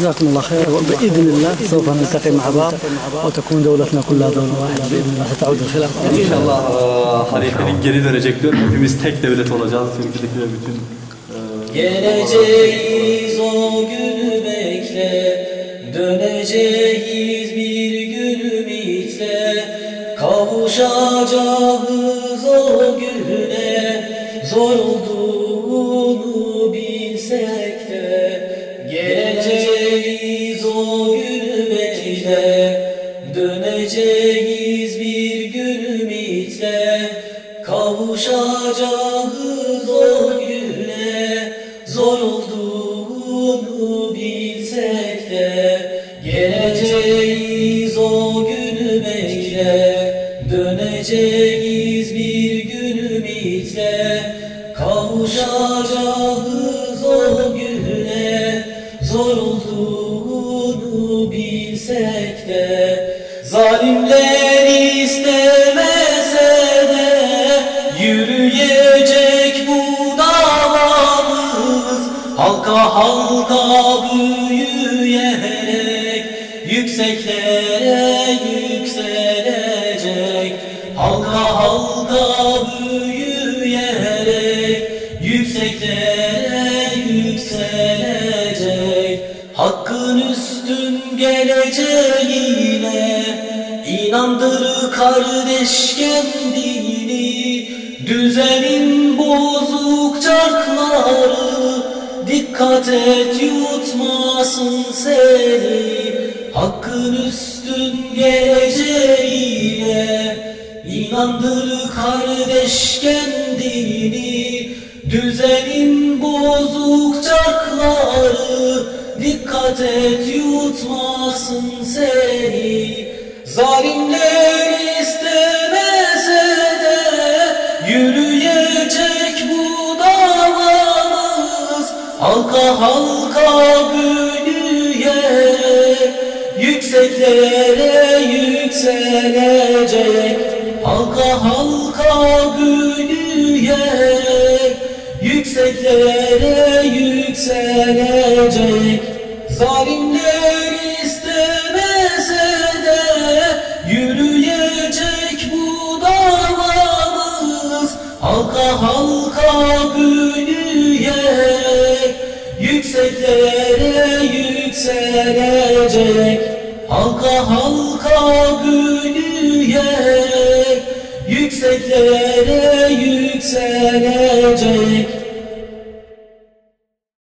جزاكم الله خير وباذن الله سوف نلتقي مع بعض وتكون دولتنا كلها دوله واحده باذن الله ستعود الخلافه İnşallah e, halifenin geri dönecek diyor. Hepimiz tek devlet olacağız. Türkiye'dekiler bütün e, Geleceğiz o günü bekle Döneceğiz bir gün ümitle Kavuşacağız o güne Zor olduğunu Döneceğiz bir gün ümitle Kavuşacağız o güne Zor olduğunu bilsek de Geleceğiz o günü bekle. Döneceğiz bir gün ümitle Kavuşacağız Zalimler istemese de Yürüyecek bu davamız. Halka halka büyüyerek Yükseklere yükselecek. Halka halka büyüyerek Yükseklere yükselecek. Hakkın üstün geleceğine İnandır kardeş kendini Düzenin bozuk çarkları Dikkat et yutmasın seni. Hakkın üstün geleceğine İnandır kardeş kendini Düzenin bozuk çarkları Dikkat et yutmasın seni Zalimler istemese de Yürüyecek bu davamız Halka halka büyüyerek Yükseklere yükselecek. Halka halka büyüyerek Yükseklere yükselecek. Zalimler istemese de Halka büyüyerek Yükseklere yükselecek. Halka halka büyüyerek Yükseklere yükselecek